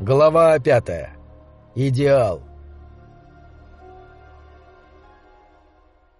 Глава пятая. Идеал.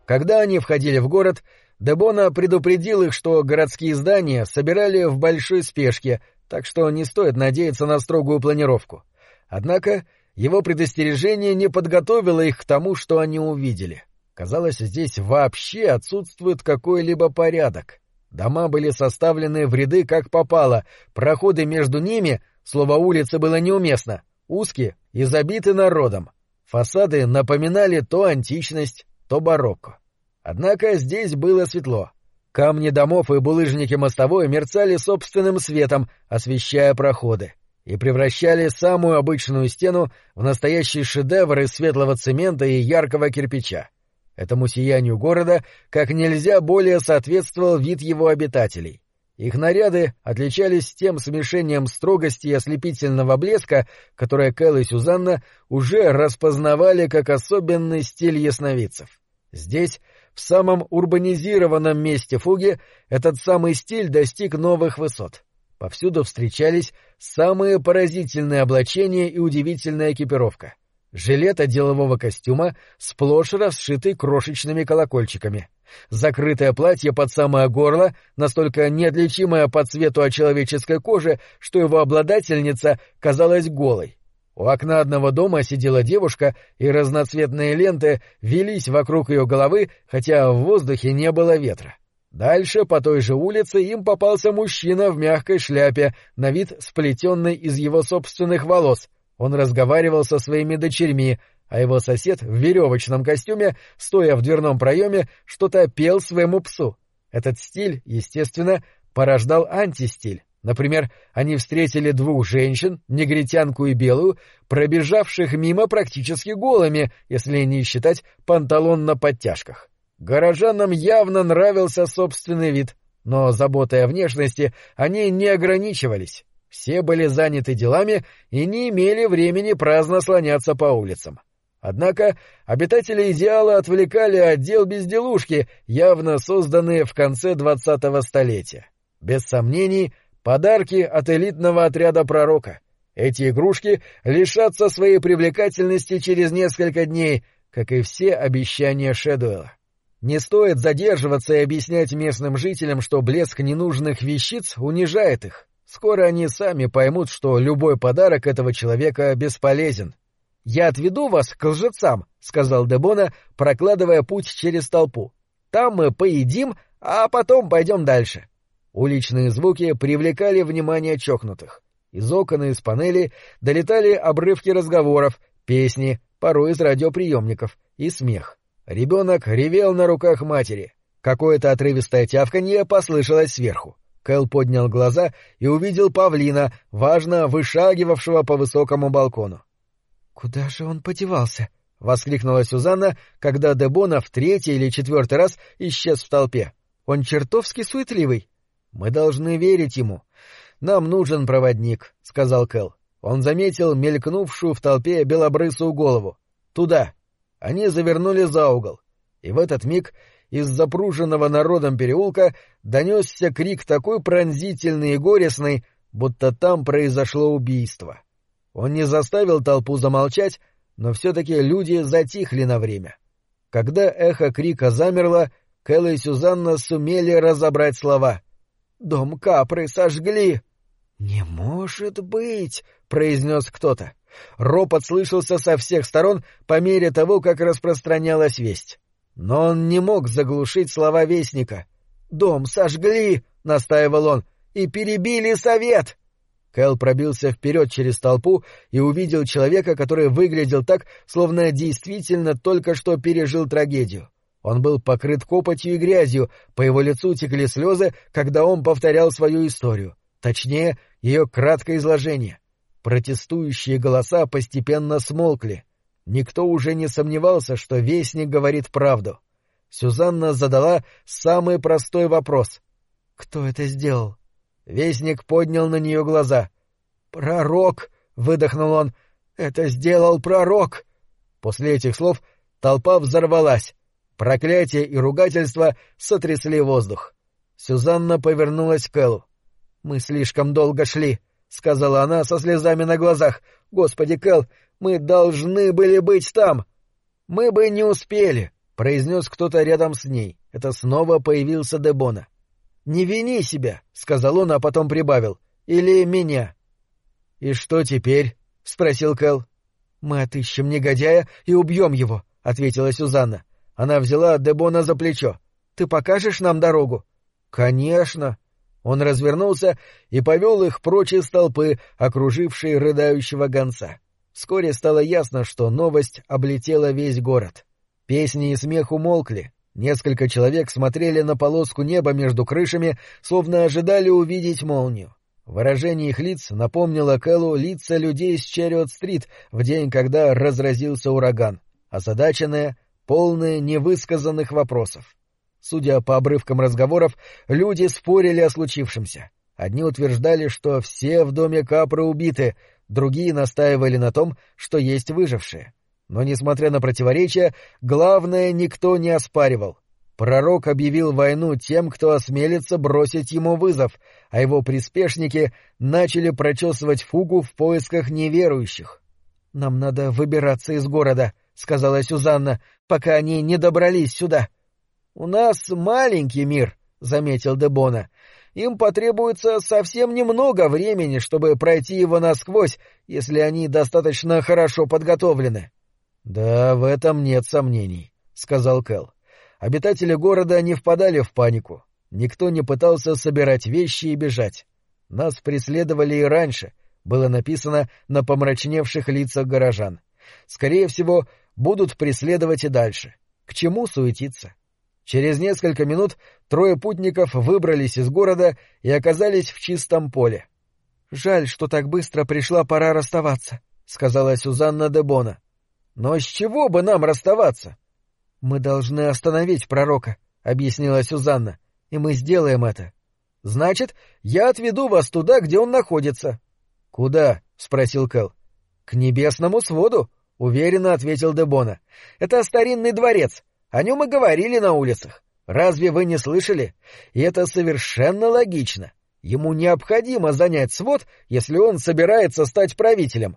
Когда они входили в город, Дебона предупредил их, что городские здания собирали в большой спешке, так что не стоит надеяться на строгую планировку. Однако его предостережение не подготовило их к тому, что они увидели. Казалось, здесь вообще отсутствует какой-либо порядок. Дома были составлены в ряды как попало, проходы между ними, слово улицы было неуместно, узкие и забиты народом. Фасады напоминали то античность, то барокко. Однако здесь было светло. Камни домов и булыжники мостовой мерцали собственным светом, освещая проходы, и превращали самую обычную стену в настоящий шедевр из светлого цемента и яркого кирпича. Этому сиянию города как нельзя более соответствовал вид его обитателей. Их наряды отличались тем смешением строгости и ослепительного блеска, которое Кэл и Сюзанна уже распознавали как особенный стиль ясновидцев. Здесь, в самом урбанизированном месте фуги, этот самый стиль достиг новых высот. Повсюду встречались самые поразительные облачения и удивительная экипировка жилета делового костюма, сплошь расшитый крошечными колокольчиками, закрытое платье под самое горло, настолько неотличимое по цвету от человеческой кожи, что его обладательница казалась голой. У окна одного дома сидела девушка, и разноцветные ленты велись вокруг ее головы, хотя в воздухе не было ветра. Дальше, по той же улице, им попался мужчина в мягкой шляпе, на вид сплетенный из его собственных волос — он разговаривал со своими дочерьми, а его сосед в веревочном костюме, стоя в дверном проеме, что-то пел своему псу. Этот стиль, естественно, порождал антистиль. Например, они встретили двух женщин, негритянку и белую, пробежавших мимо практически голыми, если не считать панталон на подтяжках. Горожанам явно нравился собственный вид, но, заботой о внешности, они не ограничивались. Все были заняты делами и не имели времени праздно слоняться по улицам. Однако обитатели идеала отвлекали отдел безделушки, явно созданные в конце двадцатого столетия. Без сомнений, подарки от элитного отряда пророка. Эти игрушки лишатся своей привлекательности через несколько дней, как и все обещания Шэдуэла. Не стоит задерживаться и объяснять местным жителям, что блеск ненужных вещиц унижает их. Скоро они сами поймут, что любой подарок этого человека бесполезен. — Я отведу вас к лжецам, — сказал Дебона, прокладывая путь через толпу. — Там мы поедим, а потом пойдем дальше. Уличные звуки привлекали внимание чокнутых. Из окон и из панели долетали обрывки разговоров, песни, порой из радиоприемников, и смех. Ребенок ревел на руках матери. Какое-то отрывистое тявканье послышалось сверху. Кэл поднял глаза и увидел павлина, важно вышагивавшего по высокому балкону. — Куда же он подевался? — воскликнула Сюзанна, когда Дебона в третий или четвертый раз исчез в толпе. — Он чертовски суетливый. — Мы должны верить ему. Нам нужен проводник, — сказал Кэл. Он заметил мелькнувшую в толпе белобрысую голову. Туда. Они завернули за угол. И в этот миг из запруженного народом переулка донесся крик такой пронзительный и горестный, будто там произошло убийство. Он не заставил толпу замолчать, но все-таки люди затихли на время. Когда эхо крика замерло, Кэлл и Сюзанна сумели разобрать слова. «Дом Капры сожгли!» «Не может быть!» — произнес кто-то. Ропот слышался со всех сторон по мере того, как распространялась весть. Но он не мог заглушить слова вестника. «Дом сожгли!» — настаивал он. «И перебили совет!» Кэл пробился вперед через толпу и увидел человека, который выглядел так, словно действительно только что пережил трагедию. Он был покрыт копотью и грязью, по его лицу текли слезы, когда он повторял свою историю. Точнее, ее краткое изложение. Протестующие голоса постепенно смолкли. Никто уже не сомневался, что Вестник говорит правду. Сюзанна задала самый простой вопрос. «Кто это сделал?» Вестник поднял на нее глаза. «Пророк!» — выдохнул он. «Это сделал пророк!» После этих слов толпа взорвалась. Проклятие и ругательство сотрясли воздух. Сюзанна повернулась к Эллу. «Мы слишком долго шли. сказала она со слезами на глазах. «Господи, Кэл, мы должны были быть там!» «Мы бы не успели», — произнес кто-то рядом с ней. Это снова появился Дебона. «Не вини себя», — сказал он, а потом прибавил. «Или меня». «И что теперь?» — спросил Кэл. «Мы отыщем негодяя и убьем его», — ответила Сюзанна. Она взяла Дебона за плечо. «Ты покажешь нам дорогу?» «Конечно». Он развернулся и повел их прочь из толпы, окружившей рыдающего гонца. Вскоре стало ясно, что новость облетела весь город. Песни и смех умолкли. Несколько человек смотрели на полоску неба между крышами, словно ожидали увидеть молнию. Выражение их лиц напомнило Кэллу лица людей с Черриот-стрит в день, когда разразился ураган, озадаченные, полные невысказанных вопросов. Судя по обрывкам разговоров, люди спорили о случившемся. Одни утверждали, что все в доме Капры убиты, другие настаивали на том, что есть выжившие. Но, несмотря на противоречия, главное никто не оспаривал. Пророк объявил войну тем, кто осмелится бросить ему вызов, а его приспешники начали прочесывать фугу в поисках неверующих. — Нам надо выбираться из города, — сказала Сюзанна, — пока они не добрались сюда. — «У нас маленький мир», — заметил Дебона. «Им потребуется совсем немного времени, чтобы пройти его насквозь, если они достаточно хорошо подготовлены». «Да, в этом нет сомнений», — сказал Кэл. Обитатели города не впадали в панику. Никто не пытался собирать вещи и бежать. Нас преследовали и раньше, было написано на помрачневших лицах горожан. Скорее всего, будут преследовать и дальше. К чему суетиться? Через несколько минут трое путников выбрались из города и оказались в чистом поле. — Жаль, что так быстро пришла пора расставаться, — сказала Сюзанна де Бона. — Но с чего бы нам расставаться? — Мы должны остановить пророка, — объяснила Сюзанна, — и мы сделаем это. — Значит, я отведу вас туда, где он находится. — Куда? — спросил Кэл. — К небесному своду, — уверенно ответил Дебона. — Это старинный дворец. О нем и говорили на улицах. Разве вы не слышали? И это совершенно логично. Ему необходимо занять свод, если он собирается стать правителем.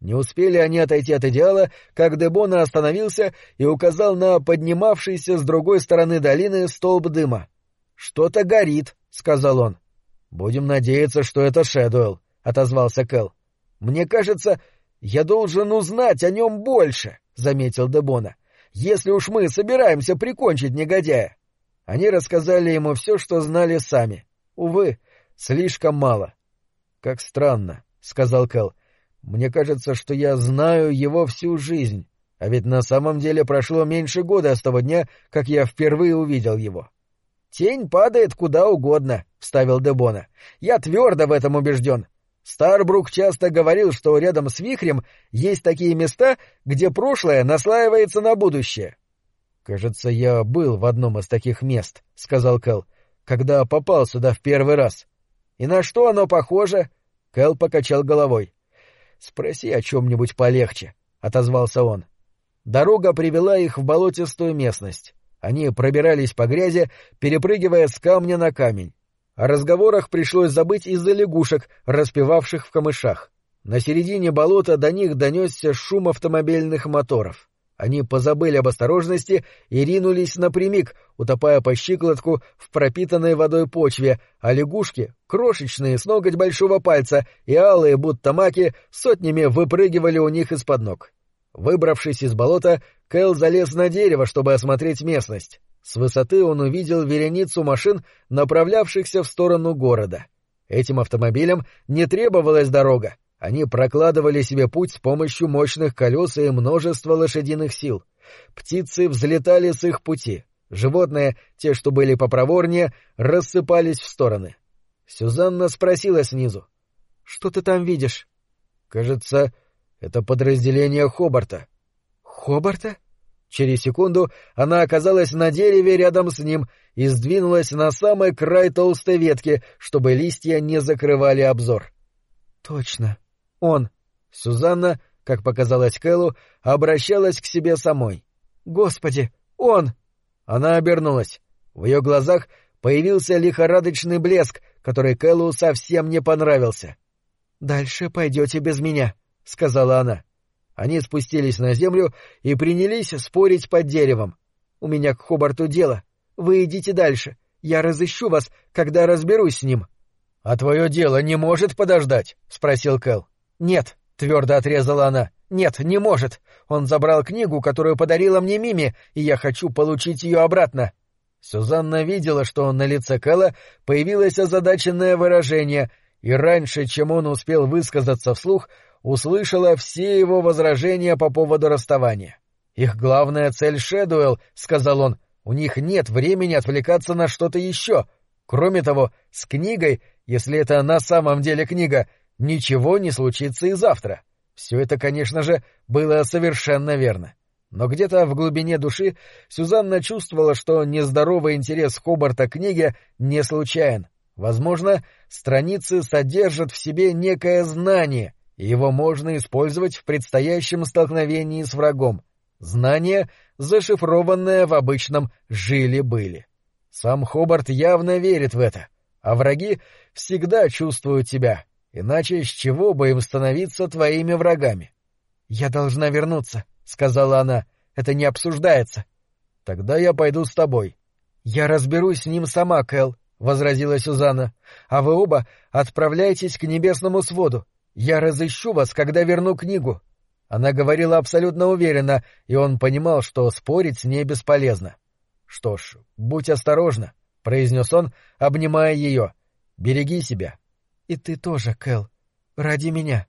Не успели они отойти от идеала, как Дебона остановился и указал на поднимавшийся с другой стороны долины столб дыма. «Что-то горит», — сказал он. «Будем надеяться, что это Шэдуэлл», — отозвался Кэл. «Мне кажется, я должен узнать о нем больше», — заметил Дебона если уж мы собираемся прикончить негодяя. Они рассказали ему все, что знали сами. Увы, слишком мало. — Как странно, — сказал Кэл. — Мне кажется, что я знаю его всю жизнь, а ведь на самом деле прошло меньше года с того дня, как я впервые увидел его. — Тень падает куда угодно, — вставил Дебона. — Я твердо в этом убежден. Старбрук часто говорил, что рядом с вихрем есть такие места, где прошлое наслаивается на будущее. «Кажется, я был в одном из таких мест», — сказал Кэл, — «когда попал сюда в первый раз». «И на что оно похоже?» — Кэл покачал головой. «Спроси о чем-нибудь полегче», — отозвался он. Дорога привела их в болотистую местность. Они пробирались по грязи, перепрыгивая с камня на камень. О разговорах пришлось забыть из-за лягушек, распевавших в камышах. На середине болота до них донесся шум автомобильных моторов. Они позабыли об осторожности и ринулись напрямик, утопая по щиколотку в пропитанной водой почве, а лягушки, крошечные, с ноготь большого пальца, и алые, будто маки, сотнями выпрыгивали у них из-под ног. Выбравшись из болота, Кэл залез на дерево, чтобы осмотреть местность. С высоты он увидел вереницу машин, направлявшихся в сторону города. Этим автомобилям не требовалась дорога. Они прокладывали себе путь с помощью мощных колес и множества лошадиных сил. Птицы взлетали с их пути. Животные, те, что были попроворнее, рассыпались в стороны. Сюзанна спросила снизу. — Что ты там видишь? — Кажется, это подразделение Хобарта. — Хобарта? Через секунду она оказалась на дереве рядом с ним и сдвинулась на самый край толстой ветки, чтобы листья не закрывали обзор. Точно. Он. Сюзанна, как показалось Кэллу, обращалась к себе самой. Господи, он! Она обернулась. В ее глазах появился лихорадочный блеск, который Кэллу совсем не понравился. Дальше пойдете без меня, — сказала она. Они спустились на землю и принялись спорить под деревом. У меня к Хобарту дело. Вы идите дальше. Я разыщу вас, когда разберусь с ним. — А твое дело не может подождать? — спросил Кэл. — Нет, — твердо отрезала она. — Нет, не может. Он забрал книгу, которую подарила мне Мими, и я хочу получить ее обратно. Сюзанна видела, что на лице Кэла появилось озадаченное выражение, и раньше, чем он успел высказаться вслух, услышала все его возражения по поводу расставания. «Их главная цель — Шэдуэлл», — сказал он, — «у них нет времени отвлекаться на что-то еще. Кроме того, с книгой, если это на самом деле книга, ничего не случится и завтра». Все это, конечно же, было совершенно верно. Но где-то в глубине души Сюзанна чувствовала, что нездоровый интерес Хобарта к книге не случайен. Возможно, страницы содержат в себе некое знание, и его можно использовать в предстоящем столкновении с врагом. Знание, зашифрованное в обычном «жили-были». Сам Хобарт явно верит в это, а враги всегда чувствуют тебя, иначе с чего бы им становиться твоими врагами? — Я должна вернуться, — сказала она. — Это не обсуждается. — Тогда я пойду с тобой. — Я разберусь с ним сама, Кэл, — возразила Сюзанна. — А вы оба отправляйтесь к небесному своду. Я разыщу вас, когда верну книгу. Она говорила абсолютно уверенно, и он понимал, что спорить с ней бесполезно. — Что ж, будь осторожна, — произнес он, обнимая ее. — Береги себя. — И ты тоже, Кэл. Ради меня.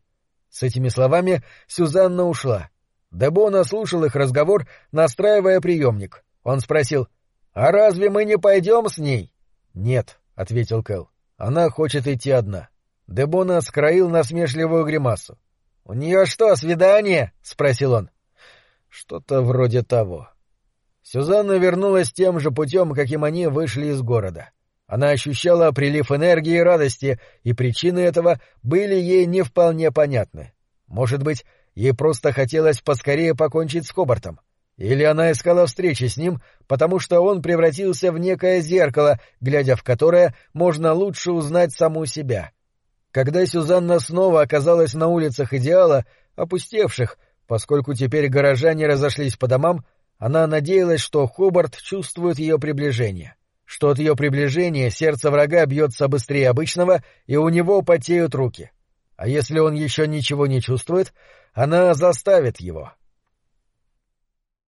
С этими словами Сюзанна ушла. Дебона слушал их разговор, настраивая приемник. Он спросил, «А разве мы не пойдем с ней?» «Нет», — ответил Кэл. «Она хочет идти одна». Дебона скроил насмешливую гримасу. «У нее что, свидание?» — спросил он. «Что-то вроде того». Сюзанна вернулась тем же путем, каким они вышли из города. Она ощущала прилив энергии и радости, и причины этого были ей не вполне понятны. Может быть, ей просто хотелось поскорее покончить с Хобартом. Или она искала встречи с ним, потому что он превратился в некое зеркало, глядя в которое можно лучше узнать саму себя. Когда Сюзанна снова оказалась на улицах Идеала, опустевших, поскольку теперь горожане разошлись по домам, она надеялась, что Хобарт чувствует ее приближение, что от ее приближения сердце врага бьется быстрее обычного, и у него потеют руки. А если он еще ничего не чувствует, она заставит его.